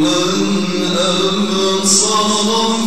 من أبصر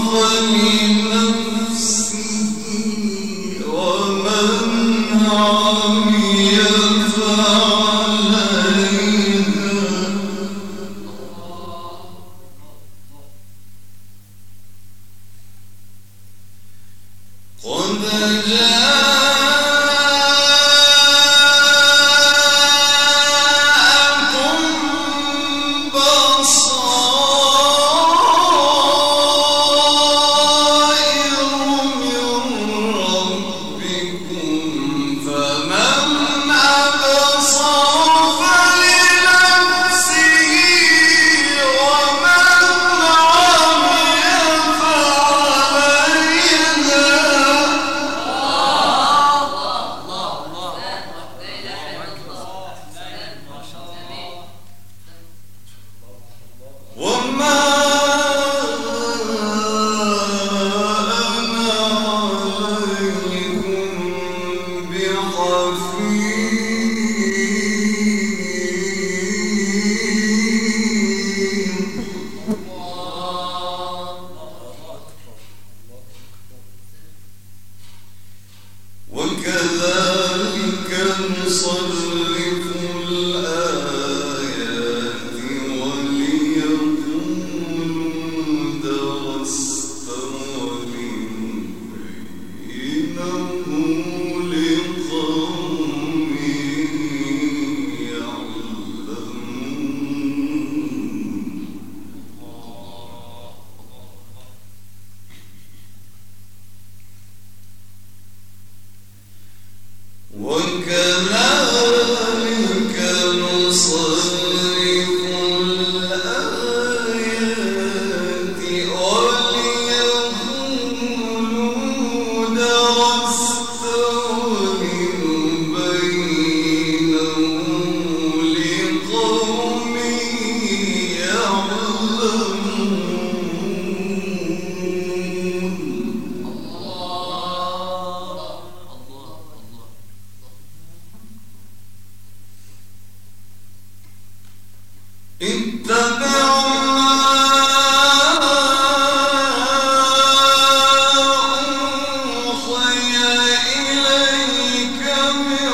Amen.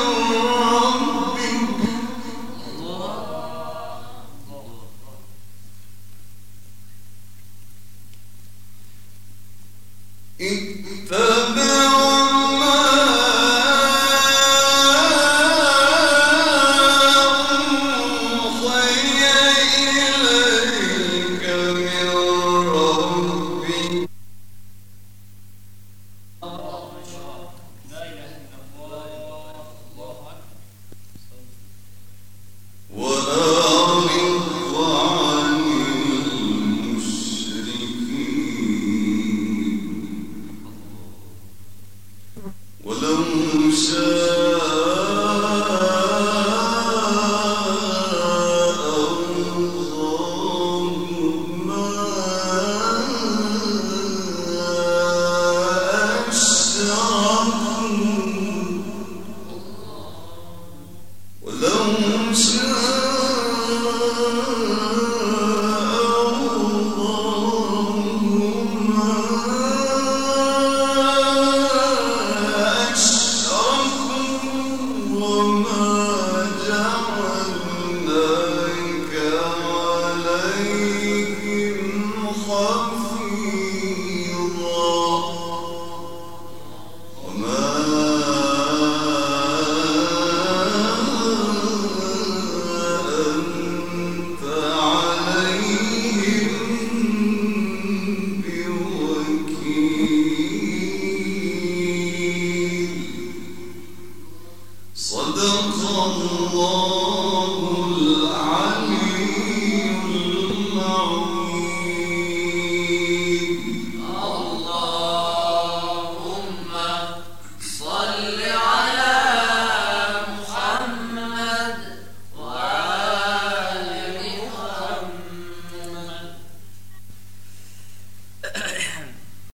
صدق الله.